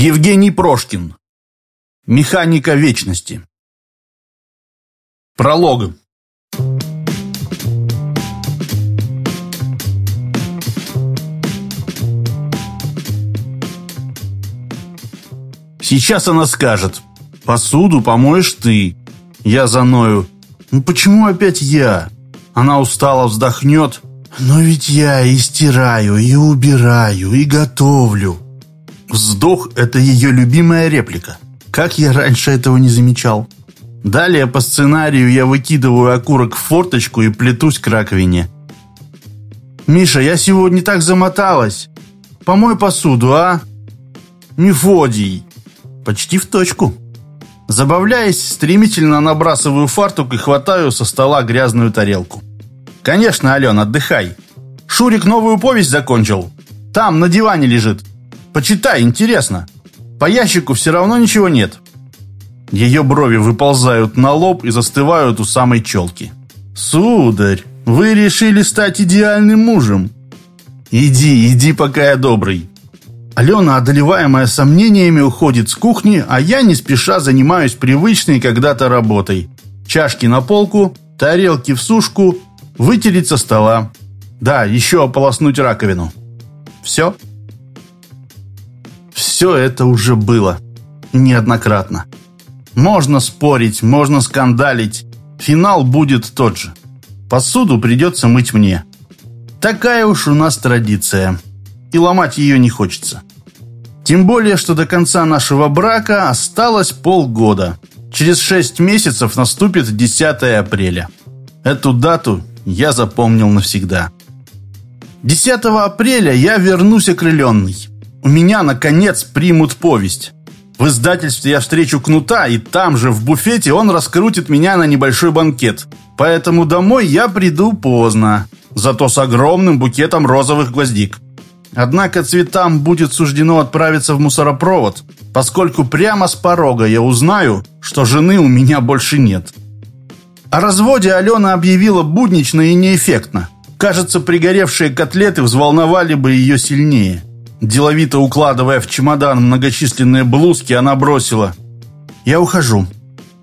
Евгений Прошкин. Механика вечности. Пролог. Сейчас она скажет. Посуду помоешь ты. Я заною. Ну почему опять я? Она устало вздохнет. Но ведь я и стираю, и убираю, и готовлю. Вздох – это ее любимая реплика. Как я раньше этого не замечал. Далее по сценарию я выкидываю окурок в форточку и плетусь к раковине. «Миша, я сегодня так замоталась. Помой посуду, а?» «Мефодий!» Почти в точку. Забавляясь, стремительно набрасываю фартук и хватаю со стола грязную тарелку. «Конечно, Ален, отдыхай. Шурик новую повесть закончил. Там, на диване лежит. Почитай, интересно. По ящику все равно ничего нет». Ее брови выползают на лоб и застывают у самой челки. «Сударь, вы решили стать идеальным мужем?» «Иди, иди, пока я добрый». Алена, одолеваемая сомнениями, уходит с кухни, а я не спеша занимаюсь привычной когда-то работой. Чашки на полку, тарелки в сушку, вытереть со стола. Да, еще ополоснуть раковину. Все. Все это уже было. Неоднократно. Можно спорить, можно скандалить. Финал будет тот же. Посуду придется мыть мне. Такая уж у нас традиция. И ломать ее не хочется. Тем более, что до конца нашего брака осталось полгода. Через шесть месяцев наступит 10 апреля. Эту дату я запомнил навсегда. 10 апреля я вернусь окрыленный. У меня, наконец, примут повесть. В издательстве я встречу Кнута, и там же, в буфете, он раскрутит меня на небольшой банкет. Поэтому домой я приду поздно, зато с огромным букетом розовых гвоздик. Однако цветам будет суждено отправиться в мусоропровод, поскольку прямо с порога я узнаю, что жены у меня больше нет. О разводе Алена объявила буднично и неэффектно. Кажется, пригоревшие котлеты взволновали бы ее сильнее. Деловито укладывая в чемодан многочисленные блузки, она бросила «Я ухожу».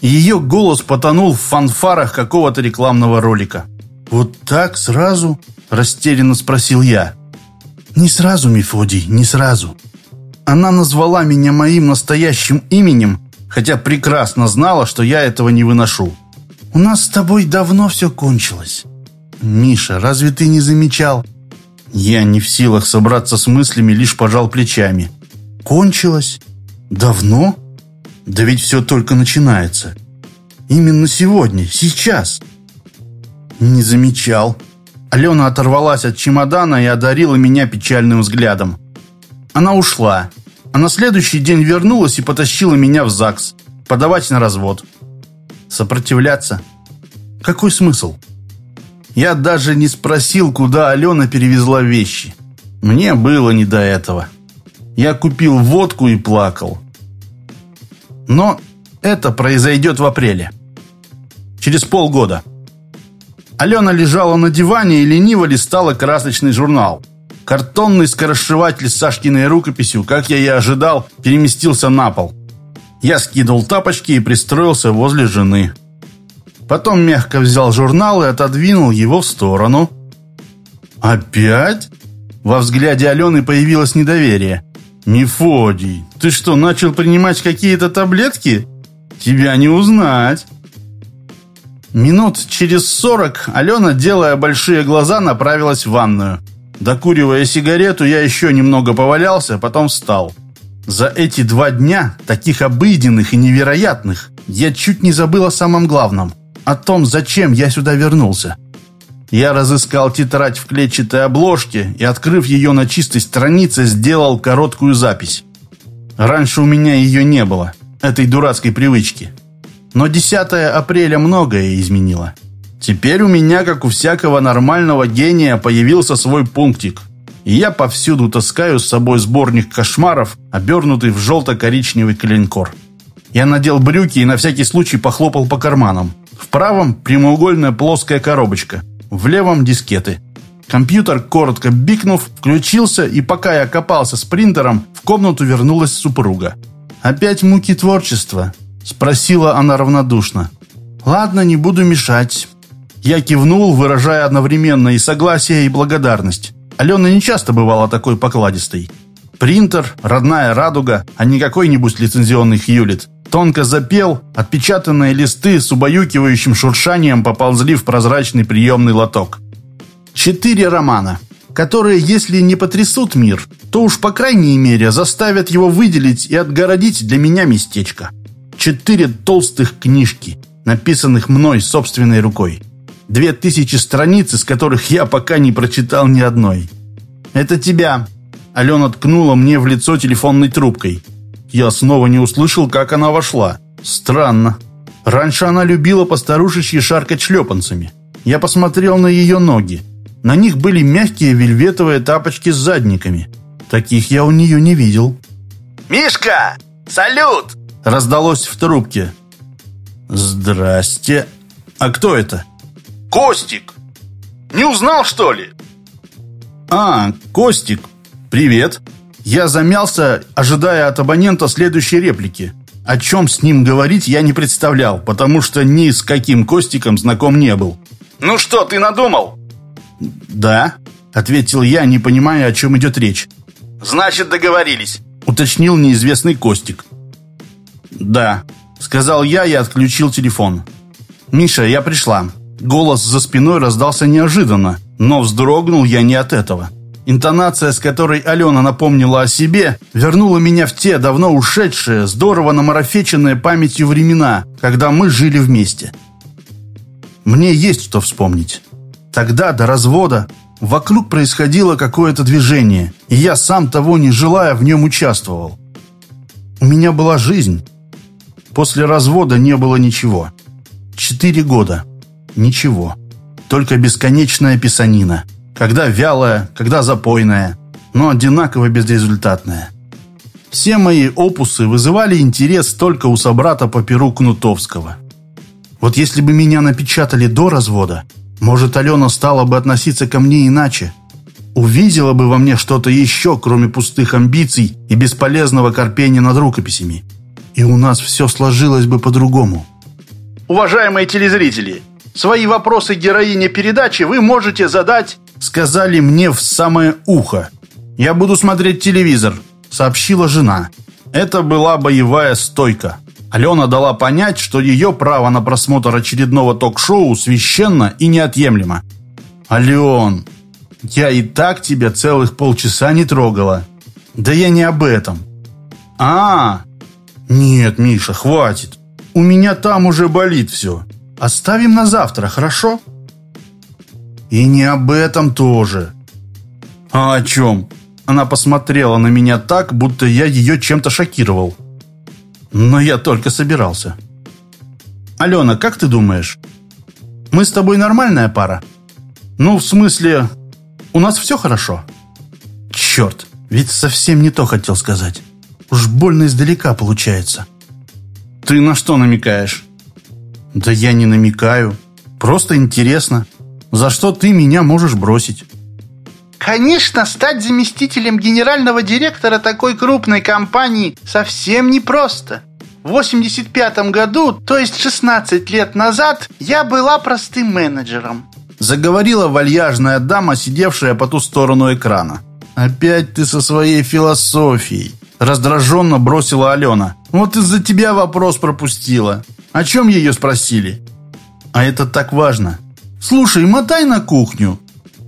Ее голос потонул в фанфарах какого-то рекламного ролика. «Вот так сразу?» – растерянно спросил я. «Не сразу, Мефодий, не сразу». Она назвала меня моим настоящим именем, хотя прекрасно знала, что я этого не выношу. «У нас с тобой давно все кончилось». «Миша, разве ты не замечал?» Я не в силах собраться с мыслями, лишь пожал плечами. «Кончилось? Давно? Да ведь все только начинается. Именно сегодня, сейчас». «Не замечал». Алена оторвалась от чемодана и одарила меня печальным взглядом. Она ушла, а на следующий день вернулась и потащила меня в ЗАГС подавать на развод. Сопротивляться? Какой смысл? Я даже не спросил, куда Алена перевезла вещи. Мне было не до этого. Я купил водку и плакал. Но это произойдет в апреле. Через полгода. Алена лежала на диване и лениво листала красочный журнал. Картонный скоросшиватель Сашкиной рукописью, как я и ожидал, переместился на пол. Я скинул тапочки и пристроился возле жены. Потом мягко взял журнал и отодвинул его в сторону. «Опять?» Во взгляде Алены появилось недоверие. «Мефодий, ты что, начал принимать какие-то таблетки? Тебя не узнать!» Минут через сорок Алена, делая большие глаза, направилась в ванную. Докуривая сигарету, я еще немного повалялся, потом встал. За эти два дня, таких обыденных и невероятных, я чуть не забыл о самом главном о том, зачем я сюда вернулся. Я разыскал тетрадь в клетчатой обложке и, открыв ее на чистой странице, сделал короткую запись. Раньше у меня ее не было, этой дурацкой привычки. Но 10 апреля многое изменило. Теперь у меня, как у всякого нормального гения, появился свой пунктик. И я повсюду таскаю с собой сборник кошмаров, обернутый в желто-коричневый клинкор. Я надел брюки и на всякий случай похлопал по карманам. Правом прямоугольная плоская коробочка, в левом дискеты. Компьютер, коротко бикнув, включился, и пока я копался с принтером, в комнату вернулась супруга. «Опять муки творчества?» – спросила она равнодушно. «Ладно, не буду мешать». Я кивнул, выражая одновременно и согласие, и благодарность. Алена не часто бывала такой покладистой. Принтер, родная радуга, а не какой-нибудь лицензионный Хьюлит. Тонко запел, отпечатанные листы с убаюкивающим шуршанием поползли в прозрачный приемный лоток. Четыре романа, которые, если не потрясут мир, то уж по крайней мере заставят его выделить и отгородить для меня местечко. Четыре толстых книжки, написанных мной собственной рукой. Две тысячи страниц, из которых я пока не прочитал ни одной. «Это тебя», Алена ткнула мне в лицо телефонной трубкой. Я снова не услышал, как она вошла. Странно. Раньше она любила постарушечьи шаркать шлепанцами. Я посмотрел на ее ноги. На них были мягкие вельветовые тапочки с задниками. Таких я у нее не видел. «Мишка! Салют!» Раздалось в трубке. «Здрасте. А кто это?» «Костик! Не узнал, что ли?» «А, Костик. «Привет». Я замялся, ожидая от абонента следующей реплики. О чем с ним говорить я не представлял, потому что ни с каким Костиком знаком не был. «Ну что, ты надумал?» «Да», — ответил я, не понимая, о чем идет речь. «Значит, договорились», — уточнил неизвестный Костик. «Да», — сказал я и отключил телефон. «Миша, я пришла». Голос за спиной раздался неожиданно, но вздрогнул я не от этого. Интонация, с которой Алена напомнила о себе, вернула меня в те давно ушедшие, здорово намарафеченные памятью времена, когда мы жили вместе. Мне есть что вспомнить. Тогда, до развода, вокруг происходило какое-то движение, и я, сам того не желая, в нем участвовал. У меня была жизнь. После развода не было ничего. Четыре года. Ничего. Только бесконечная писанина – когда вялая, когда запойная, но одинаково безрезультатная. Все мои опусы вызывали интерес только у собрата по перу Кнутовского. Вот если бы меня напечатали до развода, может, Алена стала бы относиться ко мне иначе. Увидела бы во мне что-то еще, кроме пустых амбиций и бесполезного корпения над рукописями. И у нас все сложилось бы по-другому. Уважаемые телезрители, свои вопросы героине передачи вы можете задать сказали мне в самое ухо. «Я буду смотреть телевизор», — сообщила жена. Это была боевая стойка. Алена дала понять, что ее право на просмотр очередного ток-шоу священно и неотъемлемо. «Ален, я и так тебя целых полчаса не трогала». «Да я не об этом». «А, нет, Миша, хватит. У меня там уже болит все. Оставим на завтра, хорошо?» И не об этом тоже. А о чем? Она посмотрела на меня так, будто я ее чем-то шокировал. Но я только собирался. Алена, как ты думаешь? Мы с тобой нормальная пара? Ну, в смысле, у нас все хорошо? Черт, ведь совсем не то хотел сказать. Уж больно издалека получается. Ты на что намекаешь? Да я не намекаю. Просто интересно. За что ты меня можешь бросить?» Конечно, стать заместителем генерального директора такой крупной компании совсем непросто. В 85 году, то есть 16 лет назад, я была простым менеджером. Заговорила вальяжная дама, сидевшая по ту сторону экрана. «Опять ты со своей философией!» Раздраженно бросила Алена. «Вот из-за тебя вопрос пропустила. О чем ее спросили?» «А это так важно. «Слушай, мотай на кухню».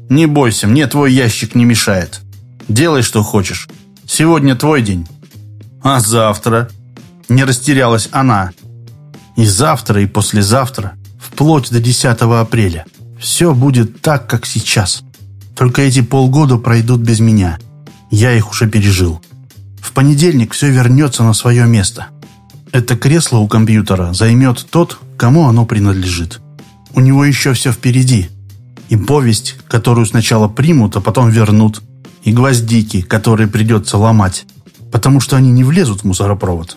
«Не бойся, мне твой ящик не мешает. Делай, что хочешь. Сегодня твой день». «А завтра?» Не растерялась она. «И завтра, и послезавтра, вплоть до 10 апреля. Все будет так, как сейчас. Только эти полгода пройдут без меня. Я их уже пережил. В понедельник все вернется на свое место. Это кресло у компьютера займет тот, кому оно принадлежит». У него еще все впереди. И повесть, которую сначала примут, а потом вернут. И гвоздики, которые придется ломать, потому что они не влезут в мусоропровод.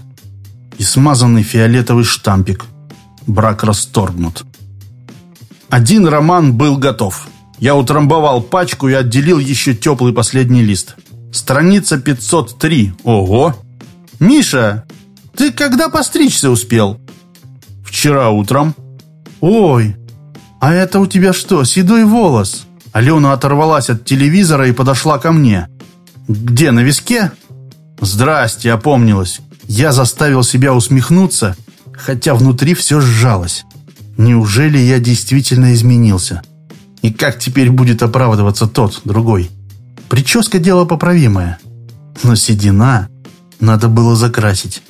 И смазанный фиолетовый штампик. Брак расторгнут. Один роман был готов. Я утрамбовал пачку и отделил еще теплый последний лист. Страница 503. Ого! «Миша, ты когда постричься успел?» «Вчера утром». «Ой, а это у тебя что, седой волос?» Алена оторвалась от телевизора и подошла ко мне. «Где, на виске?» «Здрасте», — опомнилась. Я заставил себя усмехнуться, хотя внутри все сжалось. Неужели я действительно изменился? И как теперь будет оправдываться тот, другой? Прическа – дело поправимое. Но седина надо было закрасить.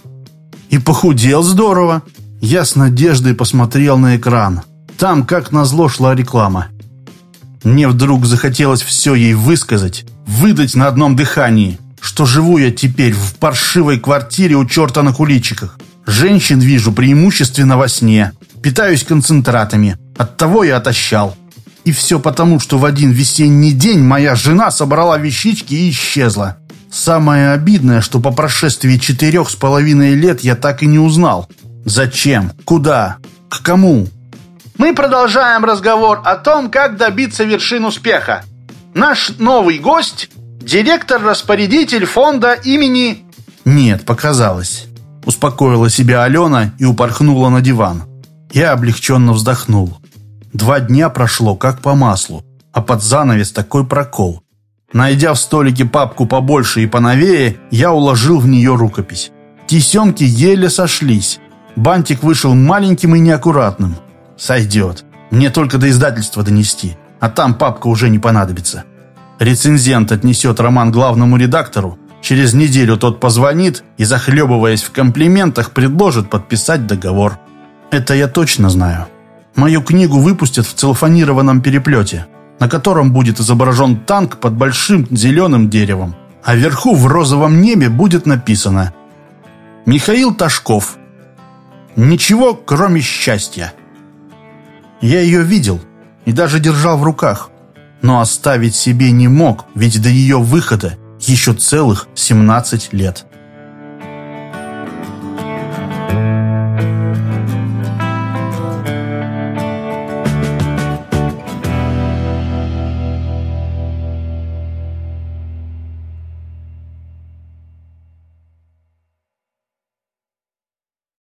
И похудел здорово. Я с надеждой посмотрел на экран. Там, как назло, шла реклама. Мне вдруг захотелось все ей высказать, выдать на одном дыхании, что живу я теперь в паршивой квартире у черта на куличиках. Женщин вижу преимущественно во сне, питаюсь концентратами, оттого я отощал. И все потому, что в один весенний день моя жена собрала вещички и исчезла. Самое обидное, что по прошествии четырех с половиной лет я так и не узнал. Зачем? Куда? К кому? Мы продолжаем разговор о том, как добиться вершин успеха. Наш новый гость – директор-распорядитель фонда имени... Нет, показалось. Успокоила себя Алена и упорхнула на диван. Я облегченно вздохнул. Два дня прошло как по маслу, а под занавес такой прокол. Найдя в столике папку побольше и поновее, я уложил в нее рукопись. Тесемки еле сошлись. Бантик вышел маленьким и неаккуратным. Сойдет. Мне только до издательства донести, а там папка уже не понадобится. Рецензент отнесет роман главному редактору, через неделю тот позвонит и, захлебываясь в комплиментах, предложит подписать договор. Это я точно знаю. Мою книгу выпустят в целлофанированном переплете, на котором будет изображен танк под большим зеленым деревом, а вверху в розовом небе будет написано «Михаил Ташков. Ничего, кроме счастья». Я ее видел и даже держал в руках, но оставить себе не мог, ведь до ее выхода еще целых 17 лет.